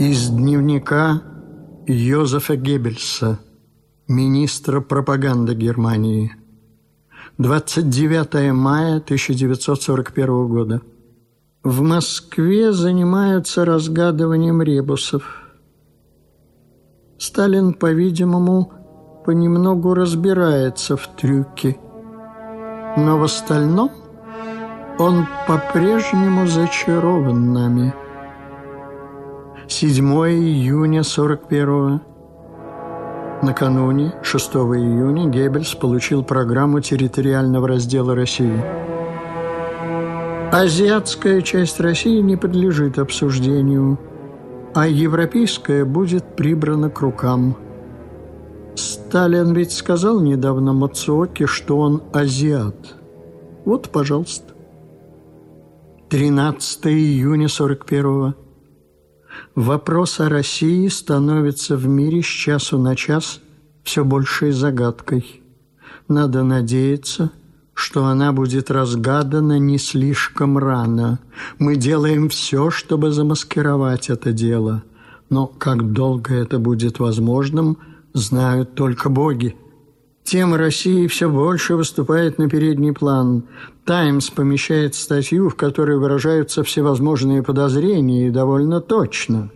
Из дневника Йозефа Геббельса, министра пропаганды Германии. 29 мая 1941 года. В Москве занимаются разгадыванием ребусов. Сталин, по-видимому, понемногу разбирается в трюке, но в остальном он по-прежнему зачарован нами. 7 июня 41 Накануне, 6 июня, Геббельс получил программу территориального раздела России. Азиатская часть России не подлежит обсуждению, а европейская будет прибрана к рукам. Сталин ведь сказал недавно Мацуоке, что он азиат. Вот, пожалуйста. 13 июня 41 Вопрос о России становится в мире с часу на час все большей загадкой. Надо надеяться, что она будет разгадана не слишком рано. Мы делаем все, чтобы замаскировать это дело. Но как долго это будет возможным, знают только боги. Тема России все больше выступает на передний план. «Таймс» помещает статью, в которой выражаются всевозможные подозрения и довольно точно.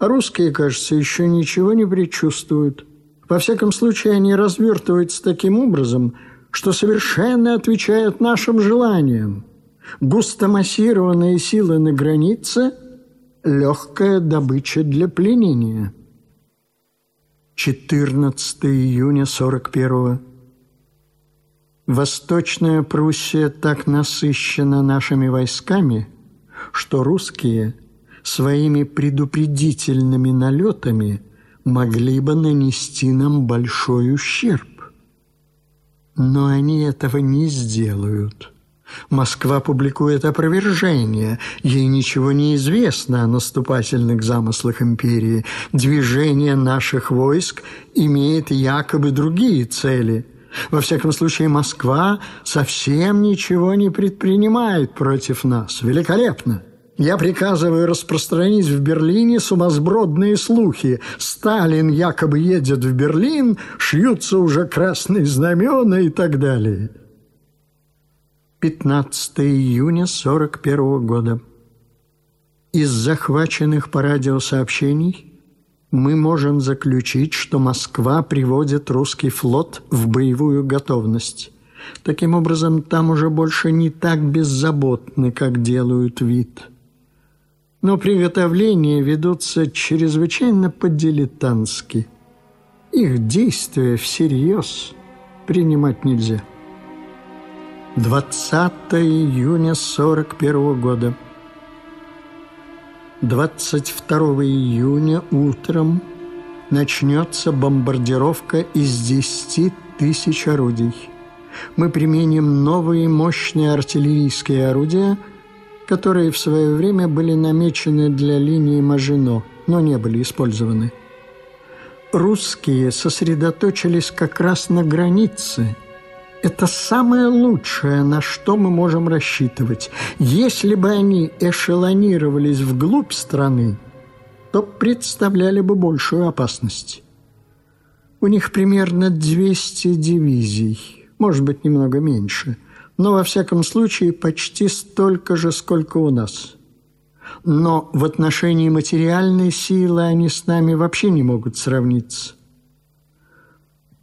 А русские, кажется, еще ничего не предчувствуют. Во всяком случае, они развертываются таким образом, что совершенно отвечают нашим желаниям. Густомассированные силы на границе – легкая добыча для пленения. 14 июня 41 Восточная Пруссия так насыщена нашими войсками, что русские своими предупредительными налетами могли бы нанести нам большой ущерб. Но они этого не сделают – Москва публикует опровержение. Ей ничего не известно о наступательных замыслах империи. Движение наших войск имеет якобы другие цели. Во всяком случае, Москва совсем ничего не предпринимает против нас. Великолепно! Я приказываю распространить в Берлине сумасбродные слухи. Сталин якобы едет в Берлин, шьются уже красные знамена и так далее. 15 июня 41 года. Из захваченных по радио сообщений мы можем заключить, что Москва приводит русский флот в боевую готовность. Таким образом, там уже больше не так беззаботны, как делают вид. Но приготовления ведутся чрезвычайно по-дилетантски. Их действия всерьез принимать нельзя. 20 июня 41 года. 22 июня утром начнется бомбардировка из 10 тысяч орудий. Мы применим новые мощные артиллерийские орудия, которые в свое время были намечены для линии Мажино, но не были использованы. Русские сосредоточились как раз на границе – это самое лучшее, на что мы можем рассчитывать. Если бы они эшелонировались вглубь страны, то представляли бы большую опасность. У них примерно 200 дивизий, может быть, немного меньше, но во всяком случае почти столько же, сколько у нас. Но в отношении материальной силы они с нами вообще не могут сравниться.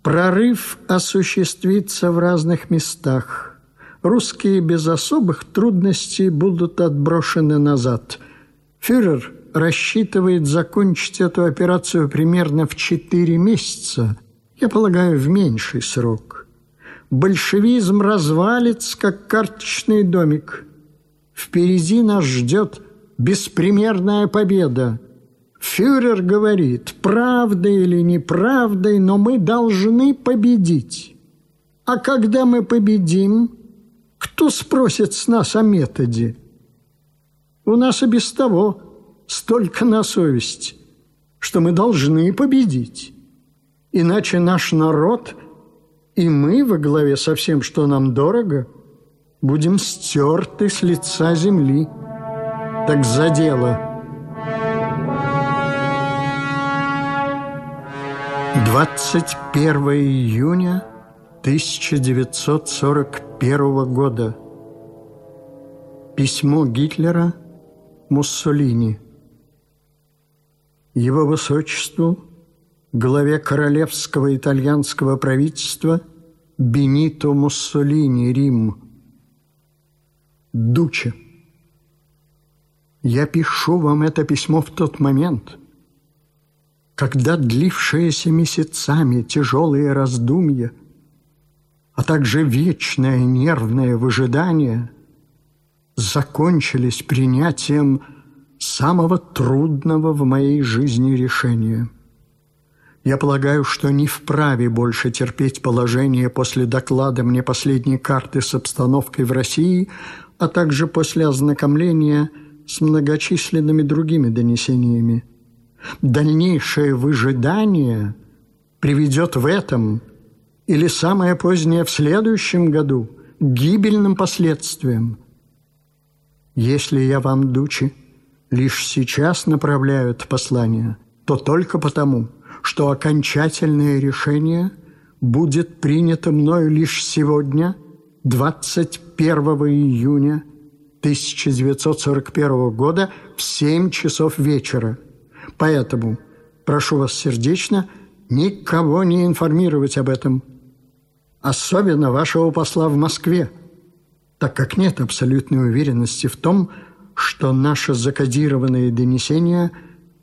Прорыв осуществится в разных местах. Русские без особых трудностей будут отброшены назад. Фюрер рассчитывает закончить эту операцию примерно в четыре месяца, я полагаю, в меньший срок. Большевизм развалится, как карточный домик. Впереди нас ждет беспримерная победа – Фюрер говорит, правдой или неправдой, но мы должны победить. А когда мы победим, кто спросит с нас о методе? У нас и без того столько на совести, что мы должны победить. Иначе наш народ и мы во главе со всем, что нам дорого, будем стерты с лица земли. Так за дело – 21 июня 1941 года. Письмо Гитлера Муссолини. Его Высочеству, главе королевского итальянского правительства Бенито Муссолини, Рим. Дуче. Я пишу вам это письмо в тот момент – когда длившиеся месяцами тяжелые раздумья, а также вечное нервное выжидание закончились принятием самого трудного в моей жизни решения. Я полагаю, что не вправе больше терпеть положение после доклада мне последней карты с обстановкой в России, а также после ознакомления с многочисленными другими донесениями – Дальнейшее выжидание приведет в этом или самое позднее в следующем году к гибельным последствиям. Если я вам, Дучи, лишь сейчас направляю это послание, то только потому, что окончательное решение будет принято мною лишь сегодня, 21 июня 1941 года в 7 часов вечера – Поэтому прошу вас сердечно никого не информировать об этом, особенно вашего посла в Москве, так как нет абсолютной уверенности в том, что наши закодированные донесения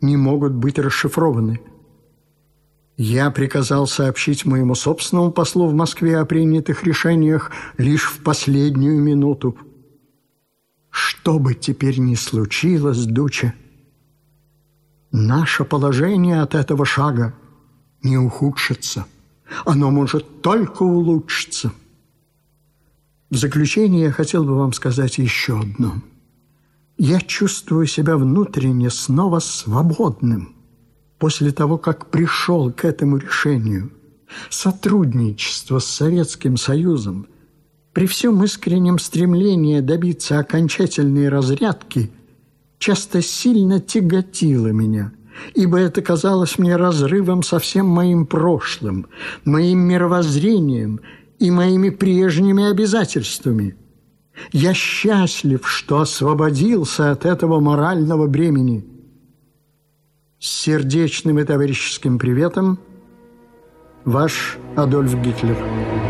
не могут быть расшифрованы. Я приказал сообщить моему собственному послу в Москве о принятых решениях лишь в последнюю минуту. Что бы теперь ни случилось, Дуча, Наше положение от этого шага не ухудшится. Оно может только улучшиться. В заключение я хотел бы вам сказать еще одно. Я чувствую себя внутренне снова свободным после того, как пришел к этому решению. Сотрудничество с Советским Союзом при всем искреннем стремлении добиться окончательной разрядки – часто сильно тяготило меня, ибо это казалось мне разрывом со всем моим прошлым, моим мировоззрением и моими прежними обязательствами. Я счастлив, что освободился от этого морального бремени. С сердечным и товарищеским приветом, ваш Адольф Гитлер.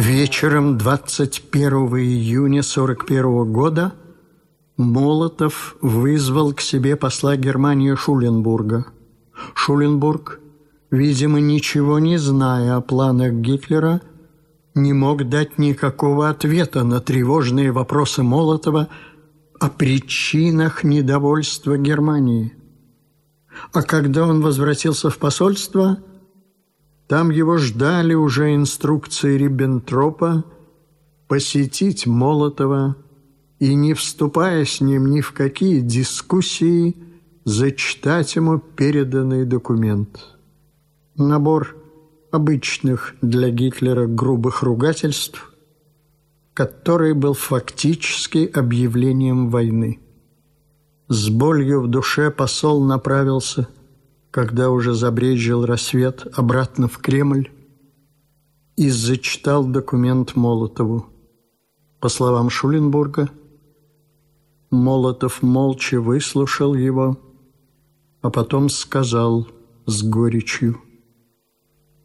Вечером 21 июня 1941 года Молотов вызвал к себе посла Германии Шуленбурга. Шуленбург, видимо, ничего не зная о планах Гитлера, не мог дать никакого ответа на тревожные вопросы Молотова о причинах недовольства Германии. А когда он возвратился в посольство – там его ждали уже инструкции Риббентропа посетить Молотова и, не вступая с ним ни в какие дискуссии, зачитать ему переданный документ. Набор обычных для Гитлера грубых ругательств, который был фактически объявлением войны. С болью в душе посол направился – когда уже забрежил рассвет, обратно в Кремль и зачитал документ Молотову. По словам Шуленбурга, Молотов молча выслушал его, а потом сказал с горечью,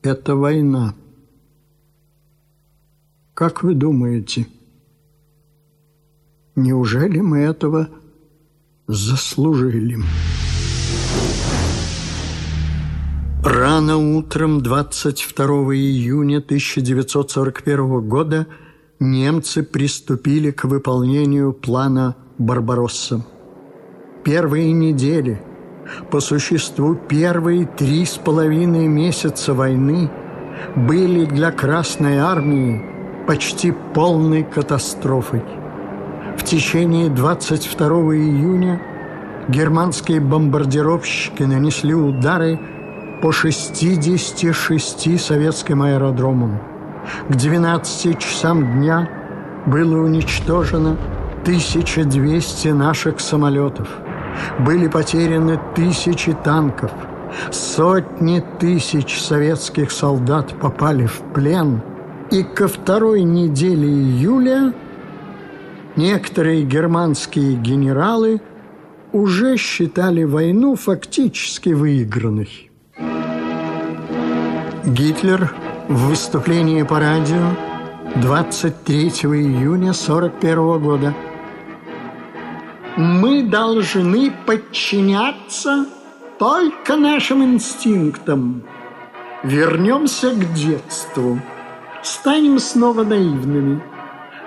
«Это война. Как вы думаете, неужели мы этого заслужили?» Рано утром 22 июня 1941 года немцы приступили к выполнению плана «Барбаросса». Первые недели, по существу первые три с половиной месяца войны, были для Красной Армии почти полной катастрофой. В течение 22 июня германские бомбардировщики нанесли удары по 66 советским аэродромам. К 12 часам дня было уничтожено 1200 наших самолетов. Были потеряны тысячи танков. Сотни тысяч советских солдат попали в плен. И ко второй неделе июля некоторые германские генералы уже считали войну фактически выигранной. Гитлер в выступлении по радио 23 июня 1941 года. Мы должны подчиняться только нашим инстинктам. Вернемся к детству. Станем снова наивными.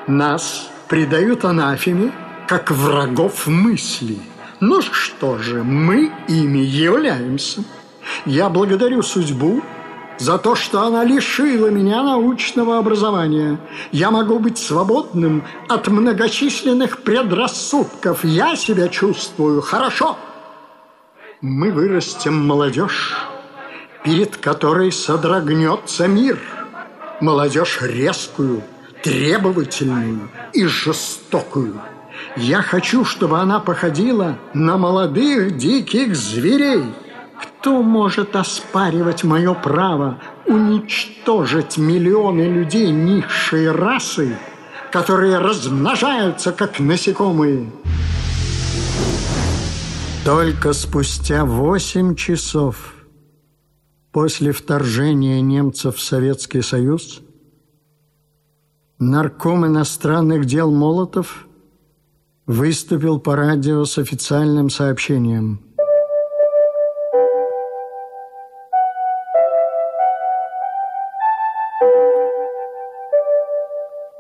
Нас предают анафеме, как врагов мысли. Ну что же, мы ими являемся. Я благодарю судьбу, за то, что она лишила меня научного образования. Я могу быть свободным от многочисленных предрассудков. Я себя чувствую хорошо. Мы вырастем молодежь, перед которой содрогнется мир. Молодежь резкую, требовательную и жестокую. Я хочу, чтобы она походила на молодых диких зверей – кто может оспаривать мое право уничтожить миллионы людей низшей расы, которые размножаются, как насекомые? Только спустя восемь часов после вторжения немцев в Советский Союз нарком иностранных дел Молотов выступил по радио с официальным сообщением –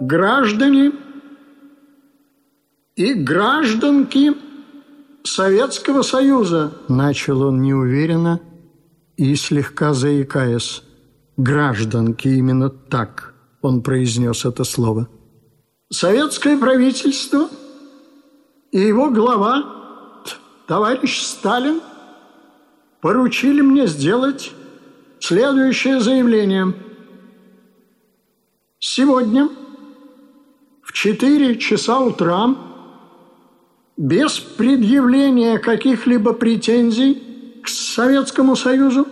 граждане и гражданки Советского Союза, начал он неуверенно и слегка заикаясь. Гражданки именно так он произнес это слово. Советское правительство и его глава, товарищ Сталин, поручили мне сделать следующее заявление. Сегодня 4 часа утра без предъявления каких-либо претензий к Советскому Союзу,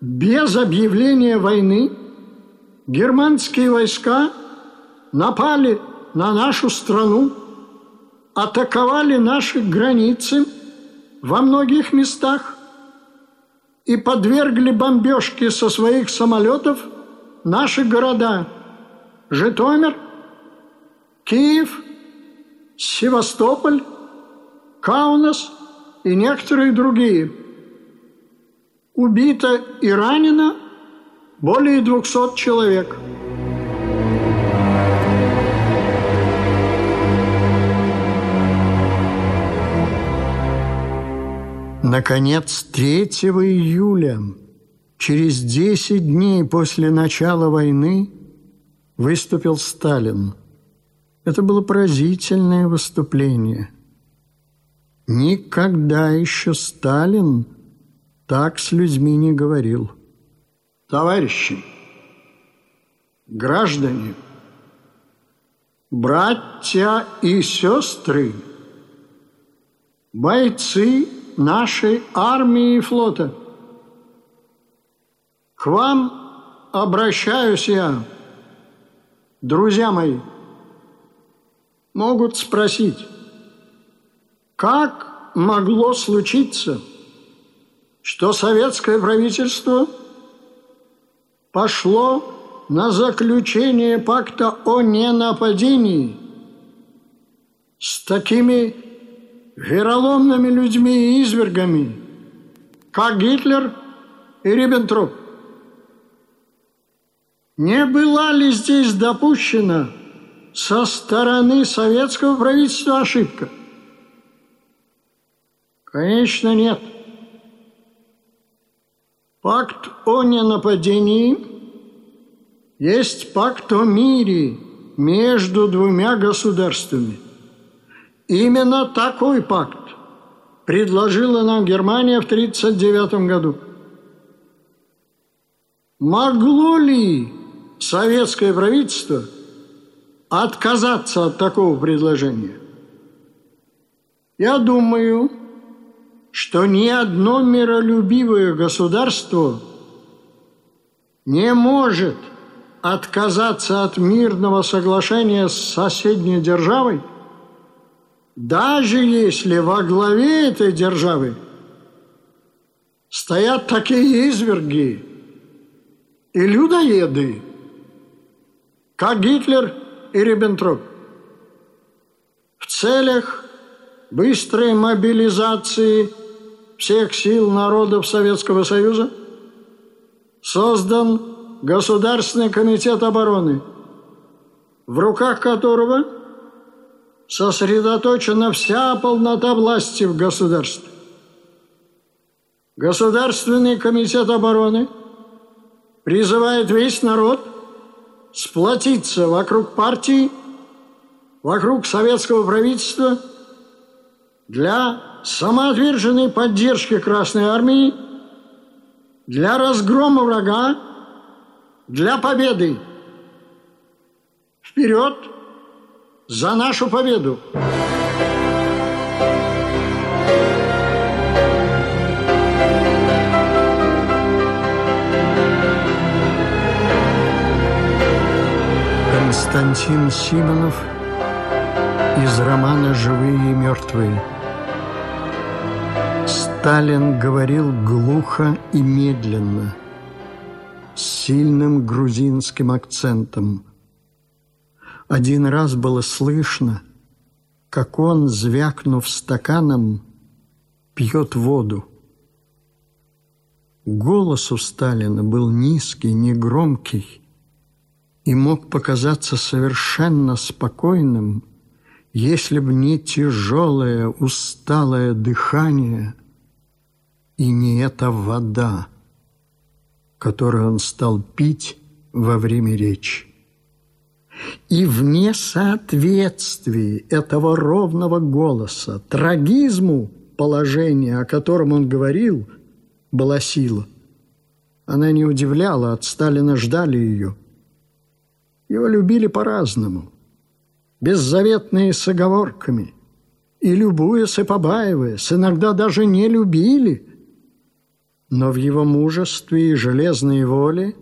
без объявления войны, германские войска напали на нашу страну, атаковали наши границы во многих местах и подвергли бомбежке со своих самолетов наши города Житомир – Киев, Севастополь, Каунас и некоторые другие. Убито и ранено более 200 человек. Наконец, 3 июля, через 10 дней после начала войны, выступил Сталин – это было поразительное выступление. Никогда еще Сталин так с людьми не говорил. Товарищи, граждане, братья и сестры, бойцы нашей армии и флота, к вам обращаюсь я, друзья мои, могут спросить, как могло случиться, что советское правительство пошло на заключение пакта о ненападении с такими вероломными людьми и извергами, как Гитлер и Риббентроп. Не была ли здесь допущена со стороны советского правительства ошибка? Конечно, нет. Пакт о ненападении есть пакт о мире между двумя государствами. Именно такой пакт предложила нам Германия в 1939 году. Могло ли советское правительство – отказаться от такого предложения? Я думаю, что ни одно миролюбивое государство не может отказаться от мирного соглашения с соседней державой, даже если во главе этой державы стоят такие изверги и людоеды, как Гитлер и Риббентроп. В целях быстрой мобилизации всех сил народов Советского Союза создан Государственный комитет обороны, в руках которого сосредоточена вся полнота власти в государстве. Государственный комитет обороны призывает весь народ сплотиться вокруг партии, вокруг советского правительства для самоотверженной поддержки Красной Армии, для разгрома врага, для победы. Вперед за нашу победу! Константин Симонов из романа «Живые и мертвые». Сталин говорил глухо и медленно, с сильным грузинским акцентом. Один раз было слышно, как он, звякнув стаканом, пьет воду. Голос у Сталина был низкий, негромкий и мог показаться совершенно спокойным, если бы не тяжелое, усталое дыхание – и не эта вода, которую он стал пить во время речи. И в несоответствии этого ровного голоса, трагизму положения, о котором он говорил, была сила. Она не удивляла, от Сталина ждали ее. Его любили по-разному, беззаветные с оговорками, и любуясь и побаиваясь, иногда даже не любили – но в его мужестве и железной воле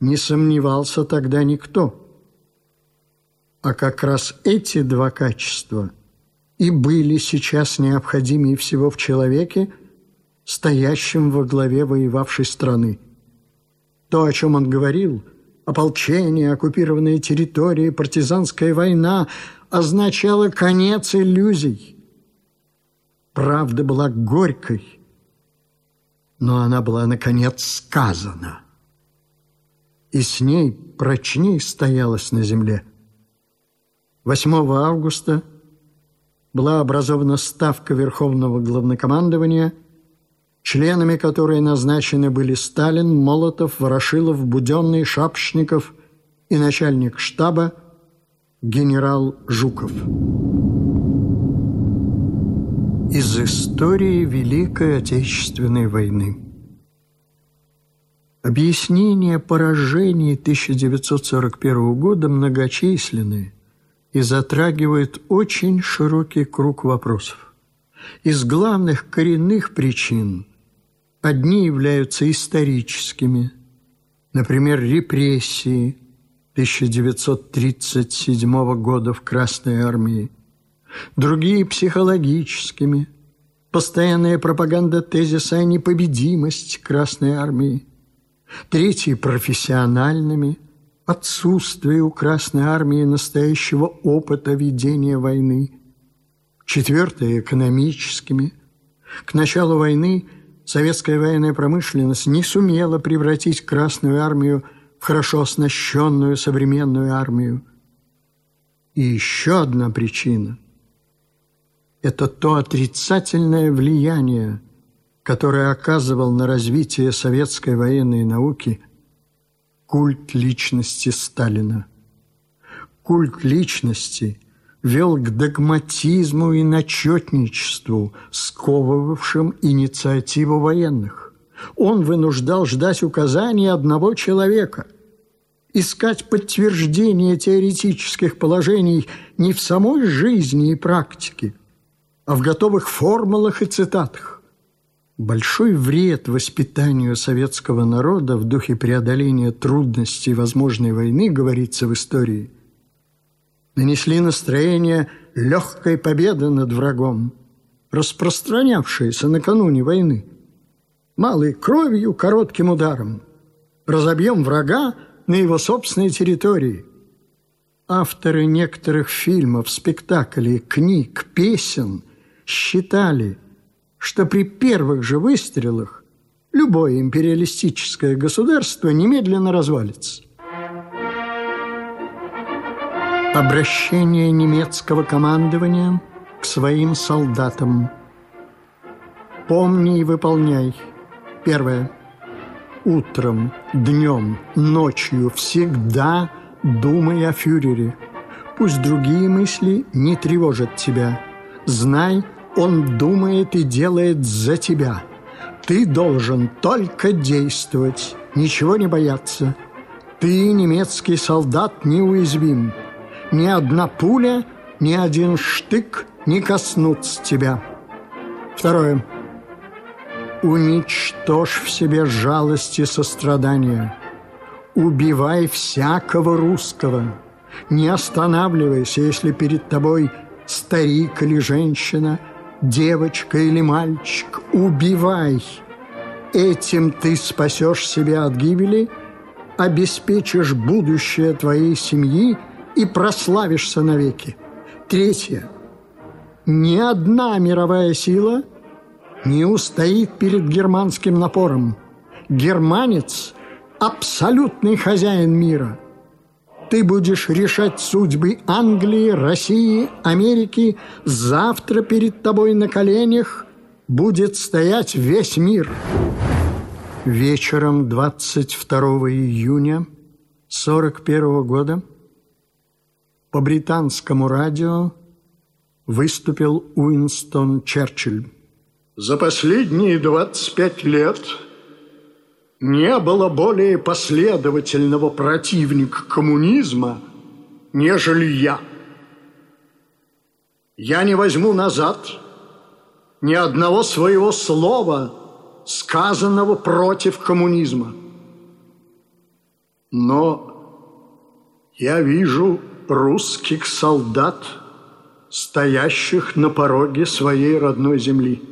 не сомневался тогда никто. А как раз эти два качества и были сейчас необходимее всего в человеке, стоящем во главе воевавшей страны. То, о чем он говорил, ополчение, оккупированные территории, партизанская война, означало конец иллюзий. Правда была горькой, но она была, наконец, сказана. И с ней прочней стоялась на земле. 8 августа была образована Ставка Верховного Главнокомандования, членами которой назначены были Сталин, Молотов, Ворошилов, Буденный, Шапшников и начальник штаба генерал Жуков из истории Великой Отечественной войны. Объяснения поражений 1941 года многочисленны и затрагивают очень широкий круг вопросов. Из главных коренных причин одни являются историческими, например, репрессии 1937 года в Красной армии, другие психологическими, постоянная пропаганда тезиса о непобедимости Красной Армии, третьи профессиональными, отсутствие у Красной Армии настоящего опыта ведения войны, четвертое – экономическими. К началу войны советская военная промышленность не сумела превратить Красную Армию в хорошо оснащенную современную армию. И еще одна причина – это то отрицательное влияние, которое оказывал на развитие советской военной науки культ личности Сталина. Культ личности вел к догматизму и начетничеству, сковывавшим инициативу военных. Он вынуждал ждать указаний одного человека – искать подтверждение теоретических положений не в самой жизни и практике, а в готовых формулах и цитатах. Большой вред воспитанию советского народа в духе преодоления трудностей возможной войны, говорится в истории, нанесли настроение легкой победы над врагом, распространявшееся накануне войны. Малой кровью, коротким ударом. Разобьем врага на его собственной территории. Авторы некоторых фильмов, спектаклей, книг, песен считали – что при первых же выстрелах любое империалистическое государство немедленно развалится. Обращение немецкого командования к своим солдатам. Помни и выполняй. Первое. Утром, днем, ночью всегда думай о фюрере. Пусть другие мысли не тревожат тебя. Знай, он думает и делает за тебя. Ты должен только действовать, ничего не бояться. Ты, немецкий солдат, неуязвим. Ни одна пуля, ни один штык не коснутся тебя. Второе. Уничтожь в себе жалость и сострадание. Убивай всякого русского. Не останавливайся, если перед тобой старик или женщина – девочка или мальчик, убивай. Этим ты спасешь себя от гибели, обеспечишь будущее твоей семьи и прославишься навеки. Третье. Ни одна мировая сила не устоит перед германским напором. Германец – абсолютный хозяин мира – ты будешь решать судьбы Англии, России, Америки. Завтра перед тобой на коленях будет стоять весь мир. Вечером 22 июня 41 года по британскому радио выступил Уинстон Черчилль. За последние 25 лет – не было более последовательного противника коммунизма, нежели я. Я не возьму назад ни одного своего слова, сказанного против коммунизма. Но я вижу русских солдат, стоящих на пороге своей родной земли.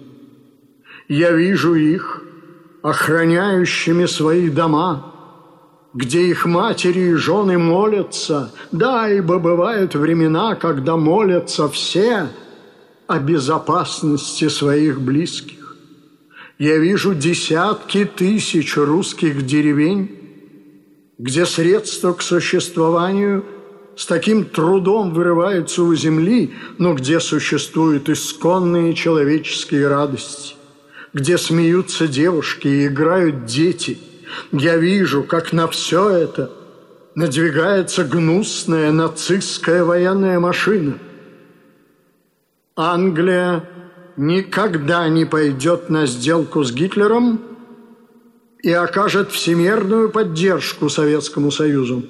Я вижу их – охраняющими свои дома, где их матери и жены молятся, да, ибо бывают времена, когда молятся все о безопасности своих близких. Я вижу десятки тысяч русских деревень, где средства к существованию с таким трудом вырываются у земли, но где существуют исконные человеческие радости где смеются девушки и играют дети. Я вижу, как на все это надвигается гнусная нацистская военная машина. Англия никогда не пойдет на сделку с Гитлером и окажет всемирную поддержку Советскому Союзу.